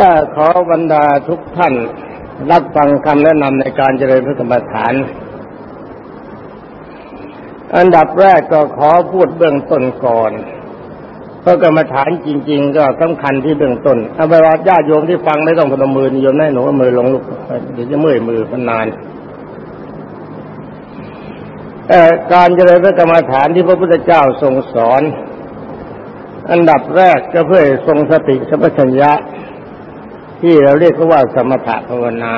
ก็ขอบรรดาทุกท่านรับฟังคำแนะนำในการเจริญพระกรรมฐาน อันดับแรกก็ขอพูดเบื้องต้นก่อนพระกรรมฐานจริง ๆ ก็สำคัญที่เบื้องต้นเอาไปว่าญาติโยมที่ฟังไม่ต้องพนมมือโยมให้หนูเอามือลงลุกเดี๋ยวจะเมื่อยมือมันนานการเจริญพระกรรมฐานที่พระพุทธเจ้าทรงสอน อันดับแรกก็เพื่อทรงสติสัมปชัญญะ ที่เราเรียกว่าสมถะภาวนา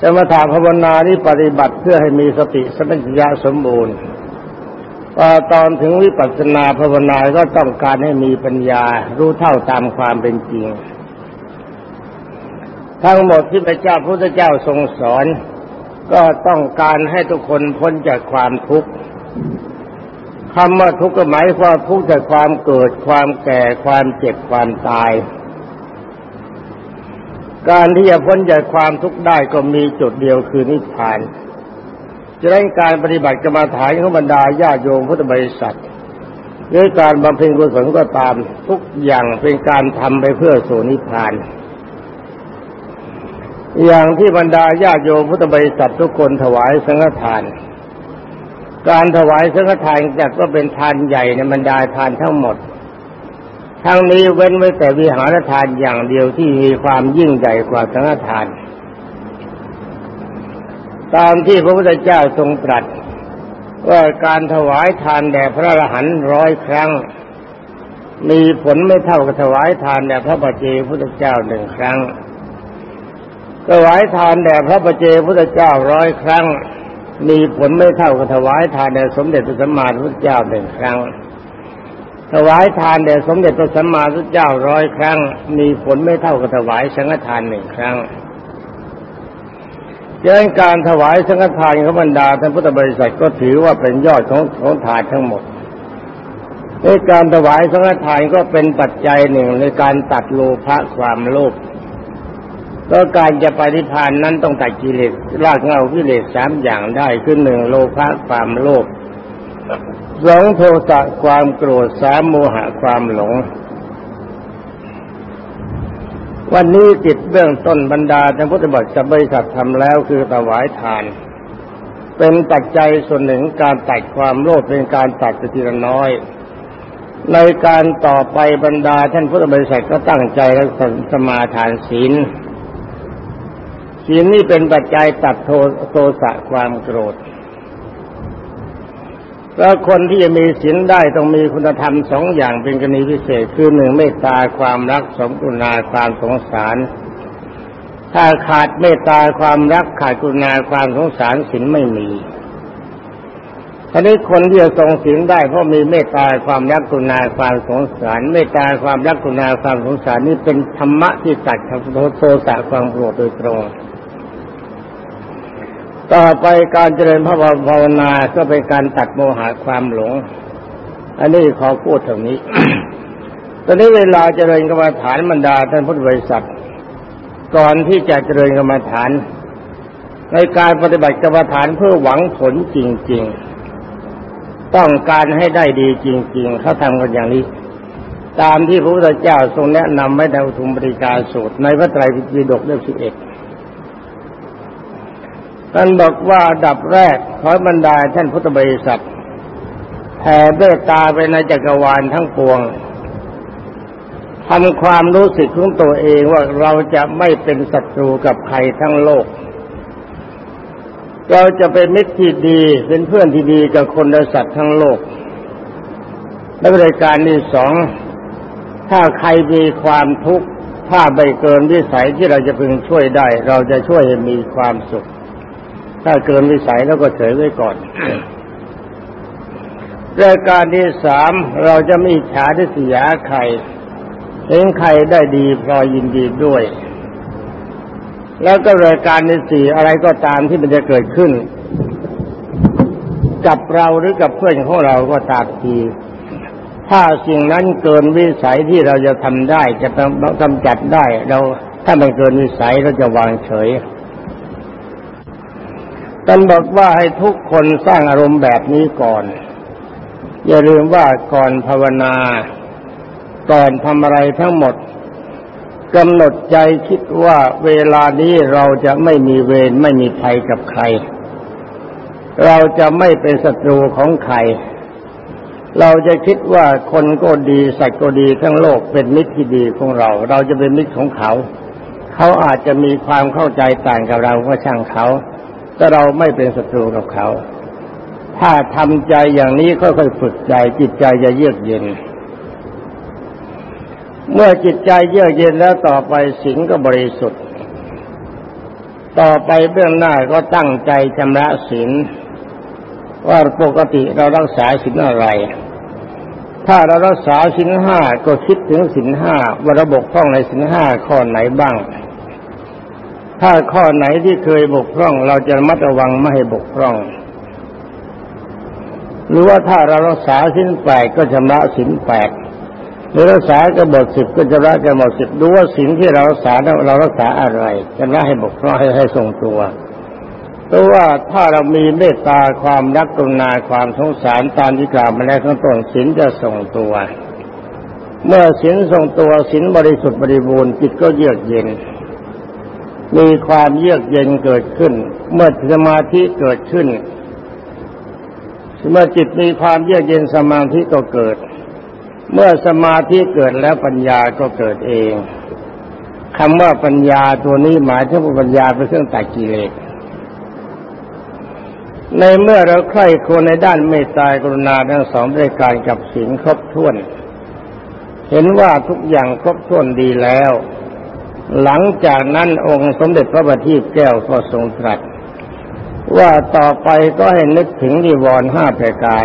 สมถะภาวนานี้ปฏิบัติเพื่อให้มีสติสัมปชัญญะสมบูรณ์พอตอนถึงวิปัสสนาภาวนาก็ต้องการให้มีปัญญารู้เท่าตามความเป็นจริง ทั้งหมดที่พระเจ้าพุทธเจ้าทรงสอน ก็ต้องการให้ทุกคนพ้นจากความทุกข์ คำว่าทุกข์ก็หมายความทุกข์จากความเกิด ความแก่ ความเจ็บ ความตาย การที่จะพ้นจากความทุกข์ได้ก็มีจุดเดียวคือนิพพานจะได้การปฏิบัติกรรมฐานของบรรดาญาโยมพุทธบริษัทหรือการบำเพ็ญกุศลก็ตามทุกอย่างเป็นการทำไปเพื่อสู่นิพพาน อย่างที่บรรดาญาโยมพุทธบริษัททุกคนถวายสังฆทาน การถวายสังฆทานจัดว่าเป็นทานใหญ่ในบรรดาทานทั้งหมด ทั้งนี้เว้นไว้แต่วิหารทานอย่างเดียวที่มีความยิ่งใหญ่กว่าสังฆทาน ตามที่พระพุทธเจ้าทรงตรัสว่าการถวายทานแด่พระอรหันต์ร้อยครั้ง มีผลไม่เท่ากับถวายทานแด่พระบัจเจพุทธเจ้าหนึ่งครั้งถวายทานแด่พระประเจพุทธเจ้าร้อยครั้ง มีผลไม่เท่ากับถวายทานแด่สมเด็จพระสัมมาสัมพุทธเจ้าหนึ่งครั้ง ถวายทานแด่สมเด็จพระสัมมาสัมพุทธเจ้าร้อยครั้ง มีผลไม่เท่ากับถวายสังฆทานหนึ่งครั้งเรื่องการถวายสังฆทานของบรรดาท่านพุทธบริษัทก็ถือว่าเป็นยอดของของทานทั้งหมดในการถวายสังฆทานก็เป็นปัจจัยหนึ่งในการตัดโลภะความโลภ ก็การจะไปนิพพานนั้นต้องตัดกิเลสรากเงากิเลสสามอย่างได้คือหนึ่งโลภะความโลภสองโทสะความโกรธสามโมหะความหลง วันนี้จิตเบื้องต้นบรรดาท่านพุทธบัตรบริษัททำแล้วคือถวายทาน เป็นปัจจัยส่วนหนึ่งการตัดความโลภเป็นการตัดทีละน้อย ในการต่อไปบรรดาท่านพุทธบริษัทก็ตั้งใจรักษาสมาทานศีล ศีลนี่เป็นปัจจัยตัดโทโทสะความโกรธแล้วคนที่จะมีศีลได้ต้องมีคุณธรรมสองอย่างเป็นกรณีพิเศษคือหนึ่งเมตตาความรักสองกุณาความสงสาร ถ้าขาดเมตตาความรักขาดกุณาความสงสารศีลไม่มีทีนี้คนที่จะทรงศีลได้เพราะมีเมตตาความรักกุณาความสงสาร เมตตาความรักกุณาความสงสารนี่เป็นธรรมะที่ตัดโทสะความโกรธโดยตรง ต่อไปการเจริญพระภาวนาก็เป็นการตัดโมหะความหลง อันนี้ขอพูดตรงนี้ ตอนนี้เวลาเจริญกรรมฐานบรรดาท่านพุทธบริษัทก่อนที่จะเจริญกรรมฐาน ในการปฏิบัติกรรมฐานเพื่อหวังผลจริง ๆ ต้องการให้ได้ดีจริง ๆ เขาทำกันอย่างนี้ ตามที่พระพุทธเจ้าทรงแนะนำไว้ในอุทุมปริกาสูตรในพระไตรปิฎกเล่มสิบเอ็ด ท่านบอกว่าดับแรกขอบรรดาท่านพุทธบริษัทแผ่เมตตาไปในจักรวาลทั้งปวงทำความรู้สึกของตัวเองว่าเราจะไม่เป็นศัตรูกับใครทั้งโลก เราจะเป็นมิตรที่ดีเป็นเพื่อนที่ดีกับคนและสัตว์ทั้งโลก และบริการที่สองถ้าใครมีความทุกข์ถ้าไม่เกินวิสัยที่เราจะพึงช่วยได้ เราจะช่วยให้มีความสุข ถ้าเกินวิสัยแล้วก็เฉยไว้ก่อนรายการที่สามเราจะไม่ฉาที่เสียาใครเห็นใครได้ดีพอยินดีด้วย แล้วก็รายการที่สี่อะไรก็ตามที่มันจะเกิดขึ้น กับเราหรือกับเพื่อนของเราก็ตามทีถ้าสิ่งนั้นเกินวิสัยที่เราจะทำได้จะกำจัดได้ เราถ้ามันเกินวิสัยเราจะวางเฉย ท่านบอกว่าให้ทุกคนสร้างอารมณ์แบบนี้ก่อน อย่าลืมว่าก่อนภาวนา ก่อนทำอะไรทั้งหมดกำหนดใจคิดว่าเวลานี้เราจะไม่มีเวรไม่มีภัยกับใคร เราจะไม่เป็นศัตรูของใคร เราจะคิดว่าคนก็ดีสัตว์ก็ดีทั้งโลกเป็นมิตรที่ดีของเรา เราจะเป็นมิตรของเขา เขาอาจจะมีความเข้าใจต่างกับเราก็ช่างเขา แต่เราไม่เป็นศัตรูกับเขา ถ้าทำใจอย่างนี้ค่อยๆฝึกใจ จิตใจจะเยือกเย็น เมื่อจิตใจเยือกเย็นแล้วต่อไปสิงก็บริสุทธิ์ ต่อไปเบื้องหน้าก็ตั้งใจชำระศีลว่าปกติเรารักษาศีลอะไร ถ้าเรารักษาศีลห้าก็คิดถึงศีลห้าว่าระบบท่องในศีลห้าข้อไหนบ้าง ถ้าข้อไหนที่เคยบกพร่อง เราจะมัดระวังไม่ให้บกพร่อง หรือว่าถ้าเรารักษาศีลแปดก็ชำระศีลแปดหรือรักษากำหนดสิบก็จะรักกำหนดสิบดูว่าสิ่งที่เรารักษาเรารักษาอะไรจะรักให้บกพร่องให้ให้ทรงตัวเพราะว่าถ้าเรามีเมตตาความรักกรุณาความสงสารตามที่กล่าวมาแล้วข้างต้นศีลจะทรงตัว เมื่อศีลทรงตัวศีลบริสุทธิ์บริบูรณ์จิตก็เยือกเย็น มีความเยือกเย็นเกิดขึ้น เมื่อสมาธิเกิดขึ้น เมื่อจิตมีความเยือกเย็นสมาธิก็เกิด เมื่อสมาธิเกิดแล้วปัญญาก็เกิดเองคำว่าปัญญาตัวนี้หมายถึงปัญญาเป็นเครื่องตัดกิเลสในเมื่อเราใคร่ควรในด้านเมตตากรุณาทั้งสองด้วยการกับสิ่งครบถ้วน เห็นว่าทุกอย่างครบถ้วนดีแล้ว หลังจากนั้นองค์สมเด็จพระบัณฑิตแก้วก็ทรงตรัส ว่าต่อไปก็ให้นึกถึงนิวรณ์ห้าประการ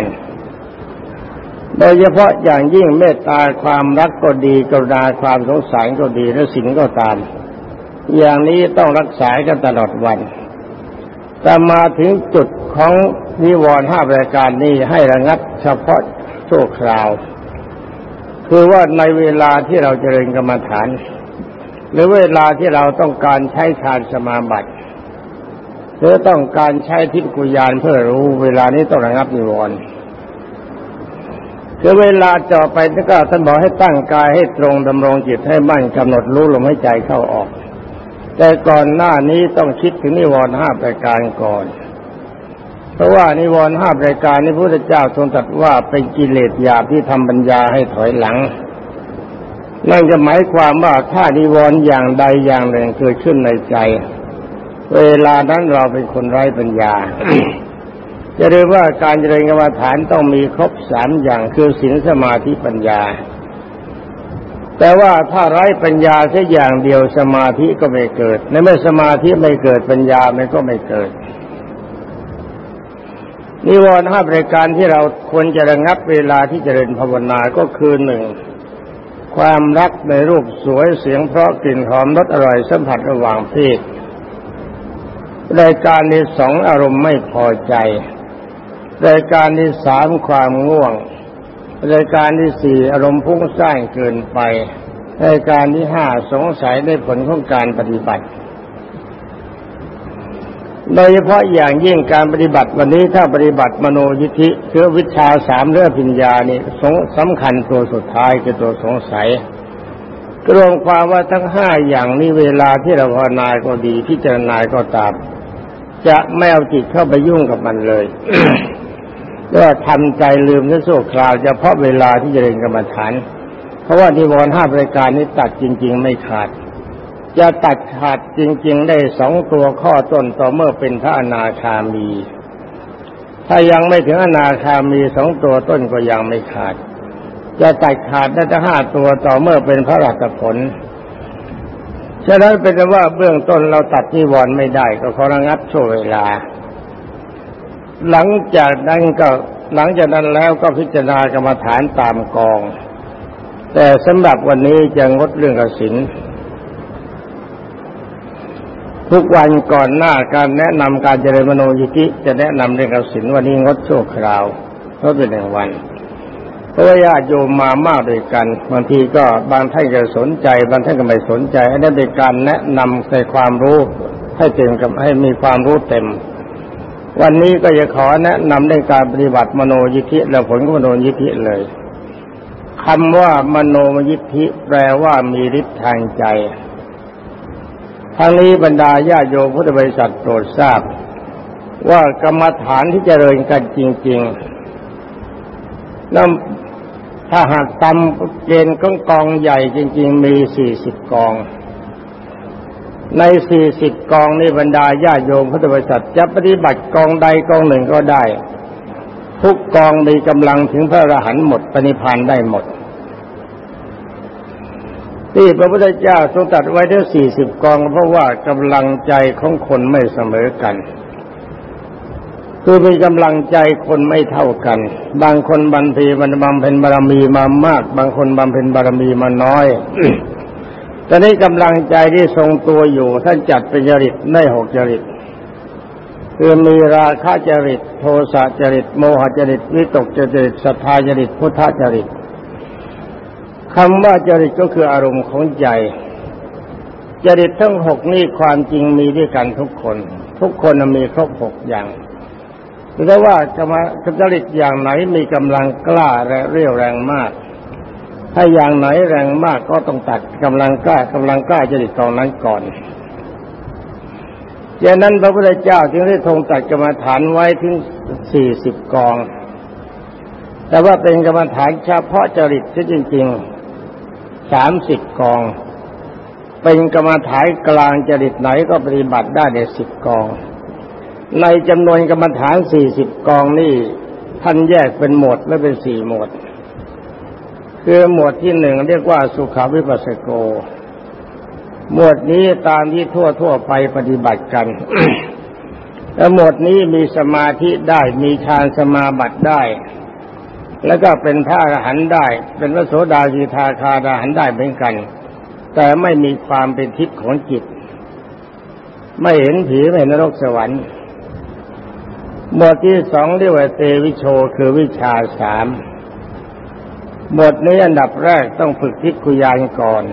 โดยเฉพาะอย่างยิ่งเมตตาความรักก็ดีกรุณาความสงสารก็ดีและสิ่งก็ตาม อย่างนี้ต้องรักษากันตลอดวัน แต่มาถึงจุดของนิวรณ์ห้าประการนี้ให้ระงับเฉพาะชั่วคราว คือว่าในเวลาที่เราจเจริญกรรมฐาน หรือเวลาที่เราต้องการใช้ฌานสมาบัติหรือต้องการใช้ทิฏกุยานเพื่อรู้ เวลานี้ต้องระงับนิวรณ์คือเวลาจ่อไปท่านก็ท่านบอกให้ตั้งกายให้ตรงดำรงจิตให้มั่นกำหนดรู้ลมให้ใจเข้าออก แต่ก่อนหน้านี้ต้องคิดถึงนิวรณ์ห้าประการก่อน เพราะว่านิวรณ์ห้าประการนี้พระพุทธเจ้าทรงตรัสว่าเป็นกิเลสหยาบที่ทำปัญญาให้ถอยหลัง นั่นจะหมายความว่าถ้านิวรณ์อย่างใดอย่างหนึ่งเกิดขึ้นในใจ เวลานั้นเราเป็นคนไร้ปัญญาจะเรียกว่าการเจริญกรรมฐานต้องมีครบสามอย่างคือศีลสมาธิปัญญา แต่ว่าถ้าไร้ปัญญาแค่อย่างเดียวสมาธิก็ไม่เกิด ในเมื่อสมาธิไม่เกิดปัญญามันก็ไม่เกิด นิวรณ์ห้าประการที่เราควรจะระงับเวลาที่เจริญภาวนาก็คือหนึ่ง ความรักในรูปสวยเสียงเพราะกลิ่นหอมรสอร่อยสัมผัสระหว่างเพศรายการที่สองอารมณ์ไม่พอใจรายการที่สามความง่วงรายการที่สี่อารมณ์พุ่งสร้างเกินไปรายการที่ห้าสงสัยในผลของการปฏิบัติ โดยเฉพาะอย่างยิ่งการปฏิบัติวันนี้ถ้าปฏิบัติมโนยิธิคือวิชาสามเรื่องปัญญานี่สำคัญตัวสุดท้ายคือตัวสงสัยกรวมความว่าทั้งห้าอย่างนี้เวลาที่เราภาวนาก็ดีที่เจรณาก็ตาม จะไม่เอาจิตเข้าไปยุ่งกับมันเลยก็ทำใจลืมในโซ่คราวเฉพาะเวลาที่จะเรียนกรรมฐาน เพราะว่านิวรณ์ห้าปรายการนี้ตัดจริง ๆ ไม่ขาด จะตัดขาดจริง ๆ ได้สองตัวข้อต้นต่อเมื่อเป็นพระอนาคามี ถ้ายังไม่ถึงอนาคามีสองตัวต้นก็ยังไม่ขาด จะตัดขาดได้ทั้งห้าตัวต่อเมื่อเป็นพระรัตผลฉะนั้นเป็นว่าเบื้องต้นเราตัดนิวรณ์ไม่ได้ก็ขอระงับช่วเวลา หลังจากนั้นก็หลังจากนั้นแล้วก็พิจารณากรรมฐานตามกอง แต่สำหรับวันนี้จะงดเรื่องกสิน ทุกวันก่อนหน้าการแนะนำการเจริญมโนยิธิจะแนะนำเรื่องกสินวันนี้งดชั่วคราวเพราะเป็นหนึ่งวันเพราะว่าญาติโยมมามากด้วยกันบางทีก็บางท่านก็สนใจ บางท่านก็ไม่สนใจอันนั้นเป็นการแนะนำในความรู้ให้เต็มกับให้มีความรู้เต็ม วันนี้ก็จะขอแนะนำในการปฏิบัติมโนยิธิและผลของมโนยิธิเลยคคำว่ามโนมยิทธิแปลว่ามีฤทธิ์ทางใจ ทั้งนี้บรรดาญาโยมพุทธบริษัทโปรดทราบ ว่ากรรมฐานที่เจริญกันจริงๆนั่นถ้าหากตำเกณฑ์กองกองใหญ่จริง ๆ มีสี่สิบกอง ในสี่สิบกองนี้บรรดาญาโยมพุทธบริษัทจะปฏิบัติกองใดกองหนึ่งก็ได้ ทุกกองมีกำลังถึงพระอรหันต์หมดปณิพานได้หมด ที่พระพุทธเจ้าทรงตัดไว้ทั้งสี่สิบกอง เพราะว่ากำลังใจของคนไม่เสมอกัน คือมีกำลังใจคนไม่เท่ากัน บางคนบันทีมันบำเพ็ญบารมีมามาก บางคนบำเพ็ญบารมีมาน้อยตอนนี้กำลังใจที่ทรงตัวอยู่ ท่านจัดเป็นจริตได้หกจริตคือมีราคะจริต โทสะจริต โมหจริต วิตกจริตสัทธาจริต พุทธจริต คำว่าจริตก็คืออารมณ์ของใจ จริตทั้งหกนี่ความจริงมีด้วยกันทุกคน ทุกคนมีครบหกอย่างแต่ว่าจะมาจริตอย่างไหนมีกำลังกล้าและเรี่ยวแรงมาก ถ้าอย่างไหนแรงมากก็ต้องตัดกำลังกล้ากำลังกล้าจริตตรงนั้นก่อนดังนั้นพระพุทธเจ้าจึงได้ทรงตัดกรรมฐานไว้ถึงสี่สิบกอง แต่ว่าเป็นกรรมฐานเฉพาะจริตที่จริง ๆ สามสิบกอง เป็นกรรมฐานกลางจริตไหนก็ปฏิบัติได้ในสิบกอง ในจำนวนกรรมฐานสี่สิบกองนี่ท่านแยกเป็นหมวดและเป็นสี่หมวด คือหมวดที่หนึ่งเรียกว่าสุขาวิปัสสโก หมวดนี้ตามที่ทั่วทั่วไปปฏิบัติกันและหมวดนี้มีสมาธิได้มีฌานสมาบัติได้ แล้วก็เป็นพระอรหันต์ได้ เป็นพระโสดาสีทาคาดาหันได้เหมือนกัน แต่ไม่มีความเป็นทิพย์ของจิต ไม่เห็นผีไม่เห็นนรกสวรรค์บทที่สองเรียกว่าเตวิโชคือวิชาสามบทนี้อันดับแรกต้องฝึกทิพคุยานก่อน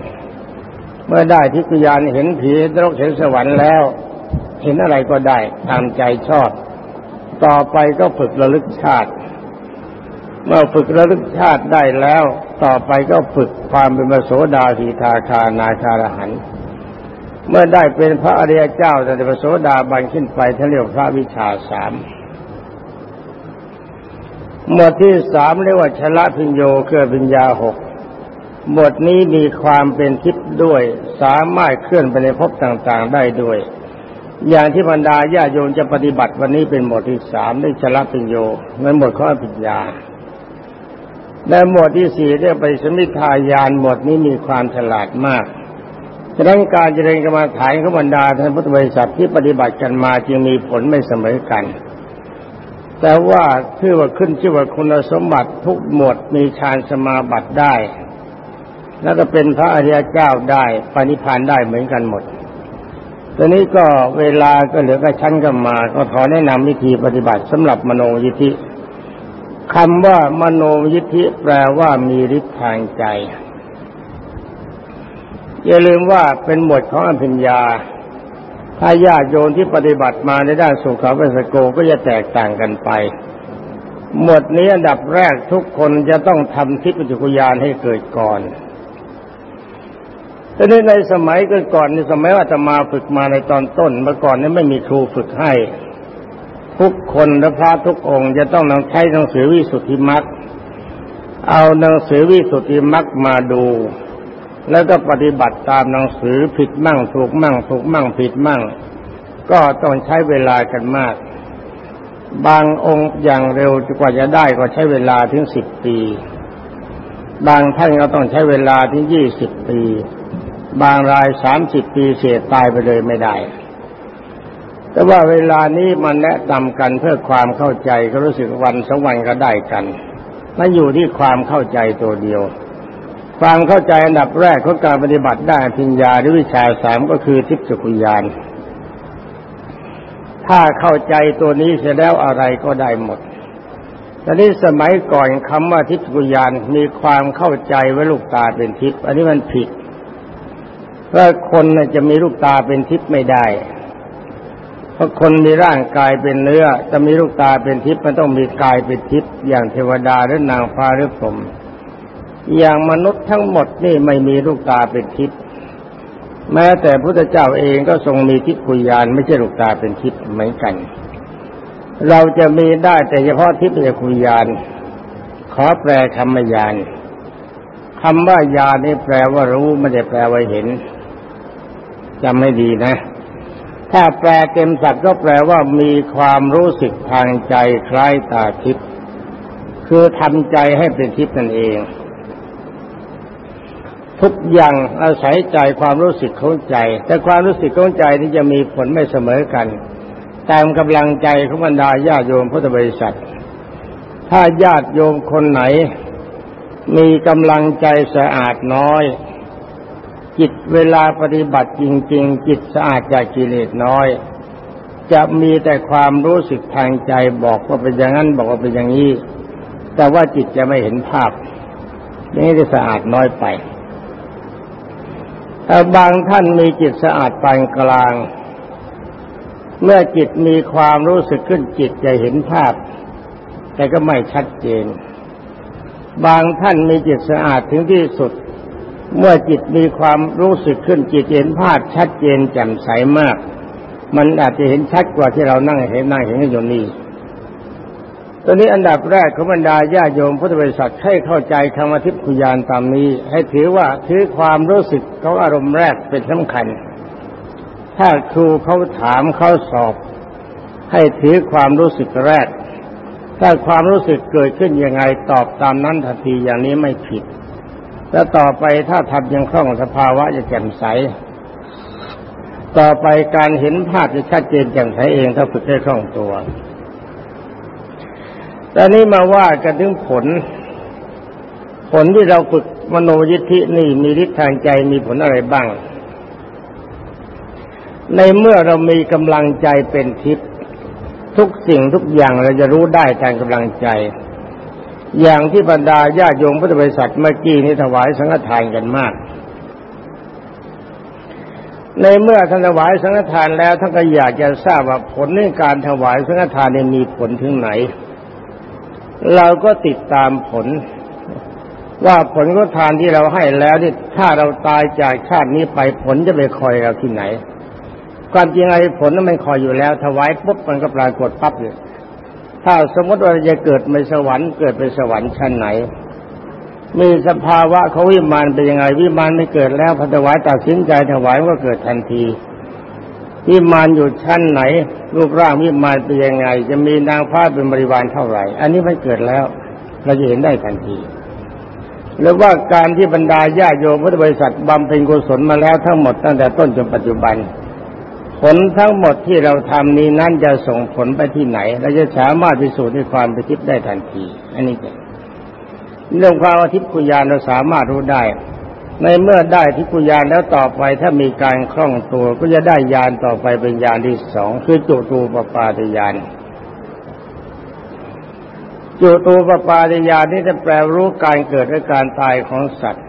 เมื่อได้ทิพคุยานเห็นผีนรกเห็นสวรรค์แล้ว เห็นอะไรก็ได้ตามใจชอบ ต่อไปก็ฝึกระลึกชาติ เมื่อฝึกระลึกชาติได้แล้ว ต่อไปก็ฝึกความเป็นมโสดาสีทาคานาคารหัน เมื่อได้เป็นพระอริยเจ้าแต่เป็นโสดาบันขึ้นไปท่านเรียกพระวิชาสามหมวดที่สามเรียกว่าชละพิญโยคือปัญญาหกหมวดนี้มีความเป็นทิพย์ด้วย สามารถเคลื่อนไปในภพต่างๆได้ด้วย อย่างที่บรรดาญาโยมจะปฏิบัติวันนี้เป็นหมวดที่สามได้ชละพิญโยในหมวดข้อปัญญา และหมวดที่สี่เรียกไปสมิทายานหมวดนี้มีความฉลาดมากฉะนั้นการเจริญกรรมฐานของบรรดาท่านพุทธบริษัทที่ปฏิบัติกันมาจึงมีผลไม่เสมอกัน แต่ว่าชื่อว่าขึ้นชื่อว่าคุณสมบัติทุกหมวดมีฌานสมาบัติได้ แล้วก็เป็นพระอริยเจ้าได้ปณิพานได้เหมือนกันหมดตอนนี้ก็เวลาก็เหลือก็ชั้นกันมา ก็ขอแนะนำวิธีปฏิบัติสำหรับมโนยิธิ คำว่ามโนยิทธิแปลว่ามีฤทธิ์ทางใจ อย่าลืมว่าเป็นหมวดของอภิญญา ถ้าญาติโยมที่ปฏิบัติมาในด้านสุขาเวสโกก็จะแตกต่างกันไป หมวดนี้อันดับแรกทุกคนจะต้องทำทิพยจุกยานให้เกิดก่อนแต่ในในสมัยก่อนในสมัยว่าจะมาฝึกมาในตอนต้นเมื่อก่อนนี้ไม่มีครูฝึกให้ ทุกคนและพระทุกองค์จะต้องนำใช้หนังสือวิสุทธิมรรคเอาหนังสือวิสุทธิมรรคมาดู แล้วก็ปฏิบัติตามหนังสือผิดมั่งถูกมั่งถูกมั่งผิดมั่ง ก็ต้องใช้เวลากันมาก บางองค์อย่างเร็วกว่าจะได้ก็ใช้เวลาถึงสิบปี บางท่านก็ต้องใช้เวลาถึงยี่สิบปี บางรายสามสิบปีเสียตายไปเลยไม่ได้ แต่ว่าเวลานี้มันแนะนำกันเพื่อความเข้าใจก็รู้สึกวันสองวันก็ได้กันมันอยู่ที่ความเข้าใจตัวเดียว ความเข้าใจอันดับแรกของการปฏิบัติได้พิญญาหรือวิชาสามก็คือทิพย์สุขุยาน ถ้าเข้าใจตัวนี้เสร็จแล้วอะไรก็ได้หมดตอนนี้สมัยก่อนคำว่าทิพย์สุขุยานมีความเข้าใจว่าลูกตาเป็นทิพย์อันนี้มันผิดเพราะคนจะมีลูกตาเป็นทิพย์ไม่ได้ เพราะคนมีร่างกายเป็นเนื้อ จะมีลูกตาเป็นทิพย์มันต้องมีกายเป็นทิพย์อย่างเทวดาหรือนางฟ้าหรือผมอย่างมนุษย์ทั้งหมดนี่ไม่มีลูกตาเป็นทิพย์แม้แต่พระเจ้าเองก็ทรงมีทิพย์กุยานไม่ใช่ลูกตาเป็นทิพย์เหมือนกัน เราจะมีได้แต่เฉพาะทิพย์กุยานขอแปลคำว่ายานคำว่ายานนี่แปลว่ารู้ไม่ได้แปลว่าเห็นจำไม่ดีนะ ถ้าแปลเต็มสัตว์ก็แปลว่ามีความรู้สึกทางใจคล้ายตาทิพย์คือทำใจให้เป็นทิพย์นั่นเอง ทุกอย่างอาศัยใจความรู้สึกของใจ แต่ความรู้สึกของใจที่จะมีผลไม่เสมอกัน ตามกำลังใจของบรรดาญาโยมพุทธบริษัท ถ้าญาติโยมคนไหน มีกำลังใจสะอาดน้อย จิตเวลาปฏิบัติจริง ๆ จิตสะอาดจากกิเลสน้อย จะมีแต่ความรู้สึกทางใจบอกว่าเป็นอย่างนั้นบอกว่าเป็นอย่างนี้ แต่ว่าจิตจะไม่เห็นภาพนี่จะสะอาดน้อยไปบางท่านมีจิตสะอาดปานกลาง เมื่อจิตมีความรู้สึกขึ้นจิตจะเห็นภาพ แต่ก็ไม่ชัดเจน บางท่านมีจิตสะอาดถึงที่สุด เมื่อจิตมีความรู้สึกขึ้นจิตเห็นภาพชัดเจนแจ่มใสมาก มันอาจจะเห็นชัดกว่าที่เรานั่งเห็นนั่งเห็นอยู่นี่ตอนนี้อันดับแรกของบรรดาญาโยมพุทธบริษัทให้เข้าใจคำอธิพยานตามนี้ ให้ถือว่าถือความรู้สึกเขาอารมณ์แรกเป็นสำคัญ ถ้าครูเขาถามเขาสอบ ให้ถือความรู้สึกแรก ถ้าความรู้สึกเกิดขึ้นยังไงตอบตามนั้นทันทีอย่างนี้ไม่ผิด แล้วต่อไปถ้าทำยังคล่องสภาวะจะแจ่มใส ต่อไปการเห็นภาพจะชัดเจนแจ่มใสเองถ้าฝึกได้คล่องตัวตอนนี้มาว่ากันถึงผล ผลที่เราฝึกมโนยิทธินี่มีฤทธิ์ทางใจมีผลอะไรบ้าง ในเมื่อเรามีกำลังใจเป็นทิพย์ทุกสิ่งทุกอย่างเราจะรู้ได้ทางกำลังใจ อย่างที่บรรดาญาโยมพุทธบริษัทเมื่อกี้นี้ถวายสังฆทานกันมาก ในเมื่อท่านถวายสังฆทานแล้วท่านก็อยากจะทราบว่าผลในการถวายสังฆทานมีผลถึงไหน เราก็ติดตามผล ว่าผลก็ทานที่เราให้แล้วนี่ถ้าเราตายจากชาตินี้ไปผลจะไปคอยเราที่ไหน ความจริงไอ้ผลนั้นมันคอยอยู่แล้ว ถวายปุ๊บมันก็ปรากฏปั๊บเลย ถ้าสมมติว่าจะเกิดในสวรรค์เกิดไปสวรรค์ชั้นไหน มีสภาวะเขาวิมานเป็นยังไง วิมานไม่เกิดแล้วพอถวายตัดสินใจถวายก็เกิดทันทีวิมานอยู่ชั้นไหน รูปร่างวิมานเป็นยังไง จะมีนางฟ้าเป็นบริวารเท่าไหร่ อันนี้มันเกิดแล้ว เราจะเห็นได้ทันทีหรือว่าการที่บรรดาญาโยมพุทธบริษัทบำเพ็ญกุศลมาแล้วทั้งหมดตั้งแต่ต้นจนปัจจุบัน ผลทั้งหมดที่เราทำนี้นั้นจะส่งผลไปที่ไหนเราจะสามารถพิสูจน์ในความเป็นทิพย์ได้ทันที อันนี้เรื่องความอทิพย์กุญญาเราสามารถรู้ได้ ในเมื่อได้ทิกุยานแล้วต่อไปถ้ามีการคล่องตัวก็จะได้ยานต่อไปเป็นยานที่สองคือจุตูปปาติยานจุตูปปาติยานนี่จะแปลรู้การเกิดและการตายของสัตว์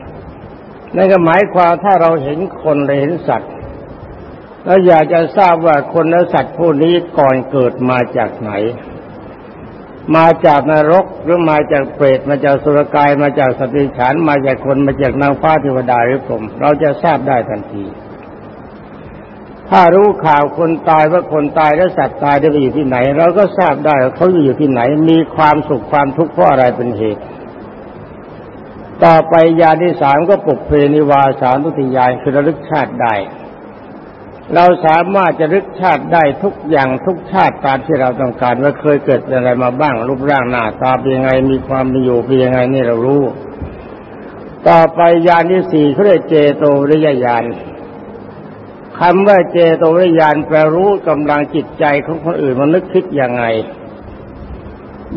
นั่นก็หมายความถ้าเราเห็นคนหรือเห็นสัตว์ แล้วอยากจะทราบว่าคนและสัตว์ผู้นี้ก่อนเกิดมาจากไหน มาจากนรกหรือมาจากเปรตมาจากสุรกายมาจากสติฉานมาจากคนมาจากนางฟ้าเทวดาหรือผมเราจะทราบได้ทันที ถ้ารู้ข่าวคนตายว่าคนตายและสัตว์ตายได้ไปอยู่ที่ไหน เราก็ทราบได้ว่าเขาอยู่ที่ไหน มีความสุขความทุกข์เพราะอะไรเป็นเหตุต่อไปยาที่สามก็ปุกเพนิวาสานุติยานคือระลึกชาติได้ เราสามารถจะรึกชาติได้ทุกอย่างทุกชาติตามที่เราต้องการว่าเคยเกิดอะไรมาบ้าง รูปร่างหน้าตาเป็นยังไงมีความมีอยู่เป็นยังไงนี่เรารู้ ต่อไปยานที่สี่เขาเรียกเจโตวิยญาณคำว่าเจโตวิยญาณแปลรู้กำลังจิตใจของคนอื่นมันนึกคิดยังไง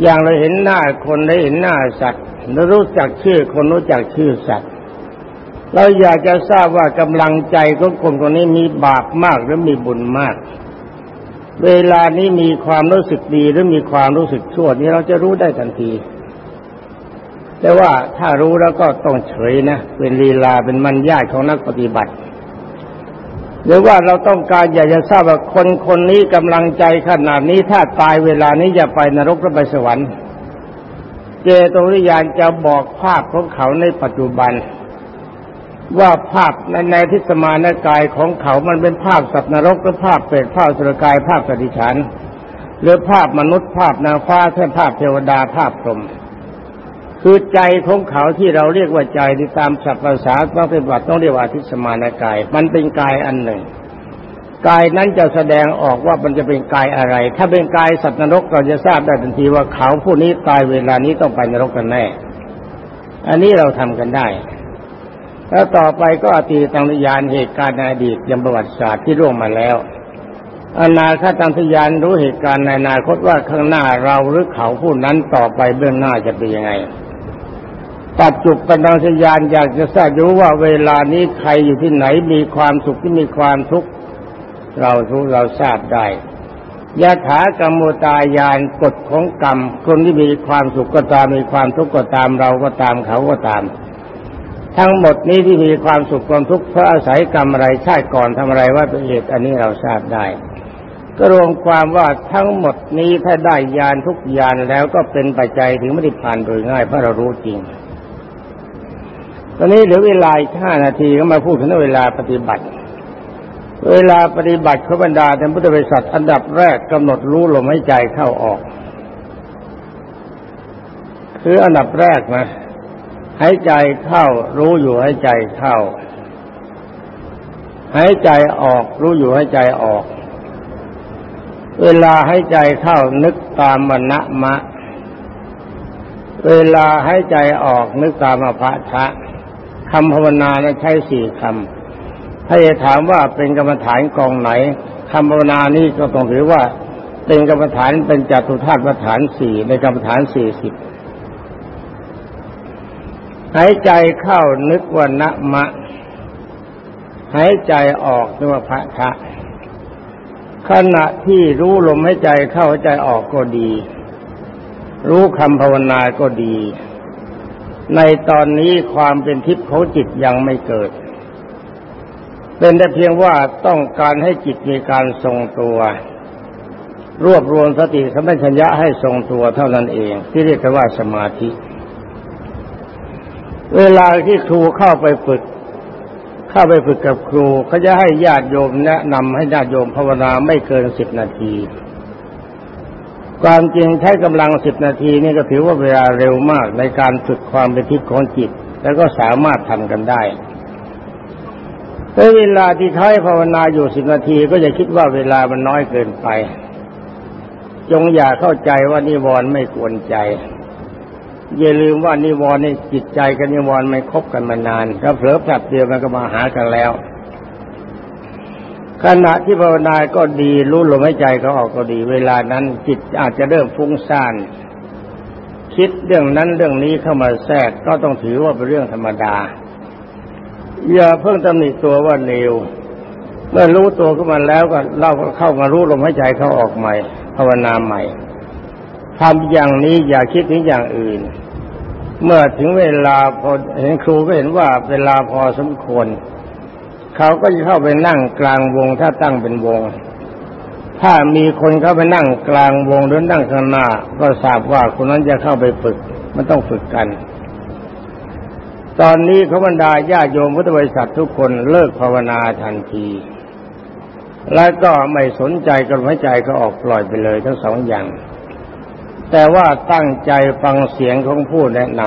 อย่างเราเห็นหน้าคนได้เห็นหน้าสัตว์เรารู้จักชื่อคนรู้จักชื่อสัตว์ เราอยากจะทราบว่ากำลังใจของคนคนนี้มีบาปมากหรือมีบุญมาก เวลานี้มีความรู้สึกดีหรือมีความรู้สึกชั่วนี้เราจะรู้ได้ทันที แต่ว่าถ้ารู้แล้วก็ต้องเฉยนะเป็นลีลาเป็นมันญาติของนักปฏิบัติหรือว่าเราต้องการอยากจะทราบว่าคนคนนี้กำลังใจขนาดนี้ถ้าตายเวลานี้จะไปนรกหรือไปสวรรค์ เจโตวิญญาณจะบอกภาพของเขาในปัจจุบัน ว่าภาพในในทิสมานกายของเขามันเป็นภาพสัตว์นรกหรือภาพเปรตภาพสุรกายภาพสติฉันหรือภาพมนุษย์ภาพนางฟ้าแท่ภาพเทวดาภาพพรหมคือใจของเขาที่เราเรียกว่าใจที่ตามศัพท์ภาษาต้องเป็นวัดต้องเรียกว่าทิสมานกาย มันเป็นกายอันหนึ่งกายนั้นจะแสดงออกว่ามันจะเป็นกายอะไร ถ้าเป็นกายสัตว์นรกเราจะทราบได้ทันทีว่าเขาผู้นี้ตายเวลานี้ต้องไปนรกกันแน่ อันนี้เราทำกันได้ แล้วต่อไปก็อตีตังยานเหตุการณ์ในอดีตยังประวัติศาสตร์ที่ร่วงมาแล้ว อนาคตังทยานรู้เหตุการณ์ในอนาคตว่าข้างหน้าเราหรือเขาผู้นั้นต่อไปเบื้องหน้าจะเป็นยังไง ปัจจุบันตังทยานอยากจะทราบรู้ว่าเวลานี้ใครอยู่ที่ไหนมีความสุขที่มีความทุกข์เรารู้เราทราบได้ยะถากรรมตายานกฎของกรรม คนที่มีความสุขก็ตามมีความทุกข์ก็ตามเราก็ตามเขาก็ตาม ทั้งหมดนี้ที่มีความสุขความทุกข์เพราะอาศัยกรรมอะไรชาติก่อนทำอะไรว่าเป็นเหตุอันนี้เราทราบได้ ก็รวมความว่าทั้งหมดนี้ถ้าได้ยานทุกยานแล้วก็เป็นปัจจัยถึงไม่ได้ผ่านโดยง่ายเพราะเรารู้จริง ตอนนี้เหลือเวลาห้านาทีก็มาพูดถึงเวลาปฏิบัติ เวลาปฏิบัติขบรรดาท่านพุทธบริษัทอันดับแรกกำหนดรู้ลมหายใจเข้าออก คืออันดับแรกนะ หายใจเข้า รู้อยู่หายใจเข้าหายใจออก รู้อยู่หายใจออก เวลาหายใจเข้านึกตามมณะมะ เวลาหายใจออกนึกตามอภะชะคำภาวนาใช้สี่คำถ้าจะถามว่าเป็นกรรมฐานกองไหนคำภาวนานี้ก็ต้องถือว่า เป็นกรรมฐานเป็นจตุธาตุฐานสี่ในกรรมฐานสี่สิบ หายใจเข้านึกว่านะมะ หายใจออกนึกว่าพระทะขณะที่รู้ลมหายใจเข้าหายใจออกก็ดี รู้คำภาวนาก็ดี ในตอนนี้ความเป็นทิพย์ของจิตยังไม่เกิด เป็นแต่เพียงว่าต้องการให้จิตมีการทรงตัว รวบรวมสติสัมปชัญญะให้ทรงตัวเท่านั้นเอง ที่เรียกว่าสมาธิ เวลาที่ครูเข้าไปฝึก เข้าไปฝึกกับครูเขาจะให้ญาติโยมแนะนำให้ญาติโยมภาวนาไม่เกินสิบนาที ความจริงใช้กำลังสิบนาทีนี่ก็ถือว่าเวลาเร็วมากในการฝึกความเป็นทิพย์ของจิต แล้วก็สามารถทำกันได้เวลาที่เขาให้ภาวนาอยู่สิบนาทีก็จะคิดว่าเวลามันน้อยเกินไป จงอย่าเข้าใจว่านิวรณ์ไม่กวนใจ อย่าลืมว่านิวรณ์นี่จิตใจกับนิวรณ์ไม่คบกันมานานถ้าเผลอแป๊บเดียวมันก็มาหากันแล้ว ขณะที่ภาวนาก็ดีรู้ลมหายใจเขาออกก็ดี เวลานั้น จิตอาจจะเริ่มฟุ้งซ่านคิดเรื่องนั้นเรื่องนี้เข้ามาแทรกก็ต้องถือว่าเป็นเรื่องธรรมดา อย่าเพิ่งตำหนิตัวว่าเลวเมื่อรู้ตัวขึ้นมาแล้วก็เราก็เข้ามารู้ลมหายใจเข้าออกใหม่ ภาวนาใหม่ ทำอย่างนี้อย่าคิดถึงอย่างอื่น เมื่อถึงเวลาพอเห็นครูก็เห็นว่าเวลาพอสมควรเขาก็จะเข้าไปนั่งกลางวงถ้าตั้งเป็นวง ถ้ามีคนเข้าไปนั่งกลางวงหรือนั่งข้างหน้า ก็ทราบว่าคนนั้นจะเข้าไปฝึก มันต้องฝึกกัน ตอนนี้ขบรรดาญาโยมพุทธบริษัททุกคนเลิกภาวนาทันที และก็ไม่สนใจกับหัวใจก็ออกปล่อยไปเลยทั้งสองอย่าง แต่ว่าตั้งใจฟังเสียงของผู้แนะน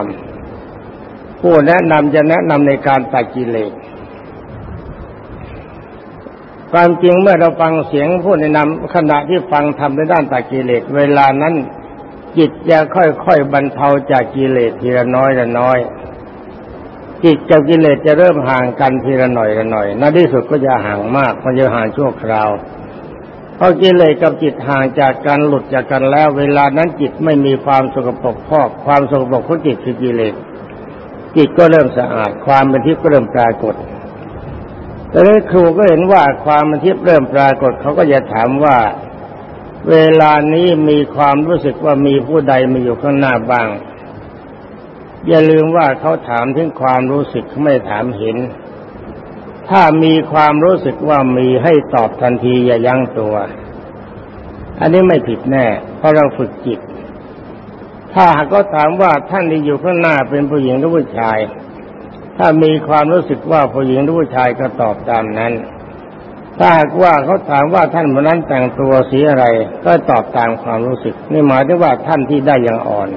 ำผู้แนะนำจะแนะนำในการตัดกิเลสความจริงเมื่อเราฟังเสียงผู้แนะนำขณะที่ฟังทำในด้านตัดกิเลสเวลานั้นจิตจะค่อยๆบรรเทาจากกิเลสทีละน้อยละน้อย จิตกับกิเลสจะเริ่มห่างกันทีละหน่อยละหน่อยในที่สุดก็จะห่างมากมันจะห่างชั่วคราว พอกิเลสกับจิตห่างจากกันหลุดจากกันแล้ว เวลานั้นจิตไม่มีความสกปรกพอก ความสกปรกของจิตคือกิเลสจิตก็เริ่มสะอาด ความเป็นทิพย์ก็เริ่มปรากฏแต่นี้ครูก็เห็นว่าความเป็นทิพย์เริ่มปรากฏเขาก็จะถามว่า เวลานี้มีความรู้สึกว่ามีผู้ใดมาอยู่ข้างหน้าบ้าง อย่าลืมว่าเขาถามถึงความรู้สึกไม่ถามเห็น ถ้ามีความรู้สึกว่ามีให้ตอบทันทีอย่ายั้งตัว อันนี้ไม่ผิดแน่ เพราะเราฝึกจิต ถ้าหากก็ถามว่าท่านที่อยู่ข้างหน้าเป็นผู้หญิงหรือผู้ชาย ถ้ามีความรู้สึกว่าผู้หญิงหรือผู้ชายก็ตอบตามนั้น ถ้าหากว่าเขาถามว่าท่านคนนั้นแต่งตัวสีอะไร ก็ตอบตามความรู้สึก นี่หมายถึงว่าท่านที่ได้อย่างอ่อน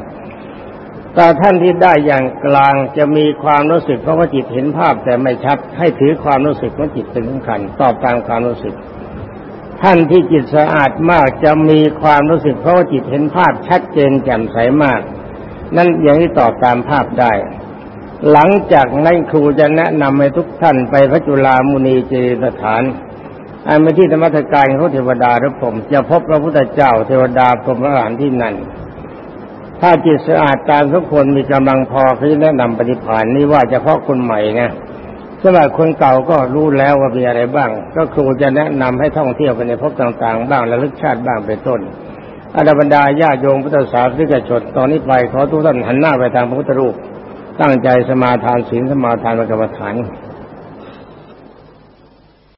แต่ท่านที่ได้อย่างกลางจะมีความรู้สึกเพราะว่าจิตเห็นภาพแต่ไม่ชัด ให้ถือความรู้สึกว่าจิตเป็นสำคัญตอบตามความรู้สึก ท่านที่จิตสะอาดมากจะมีความรู้สึกเพราะว่าจิตเห็นภาพชัดเจนแจ่มใสมาก นั่นอย่างที่ตอบตามภาพได้ หลังจากนั้นครูจะแนะนำให้ทุกท่านไปพระจุลามุนีเจสถานอันเป็นที่ธรรมทการของเทวดาหรือผมจะพบพระพุทธเจ้าเทวดาพรหมอรหันต์ที่นั่น ถ้าจิตสะอาดตามทุกคนมีกำลังพอเขาจะแนะนำปฏิภาณนี่ว่าเฉพาะคนใหม่นะสำหรับคนเก่าก็รู้แล้วว่ามีอะไรบ้าง ก็ครูจะแนะนำให้ท่องเที่ยวไปในภพต่าง ๆ บ้างและลึกชาติบ้างเป็นต้นอาดบรรดาญาโยมพุทธศาสนิกชนตอนนี้ไปขอทุกท่านหันหน้าไปทางพระพุทธรูปตั้งใจสมาทานศีลสมาทานกรรมฐาน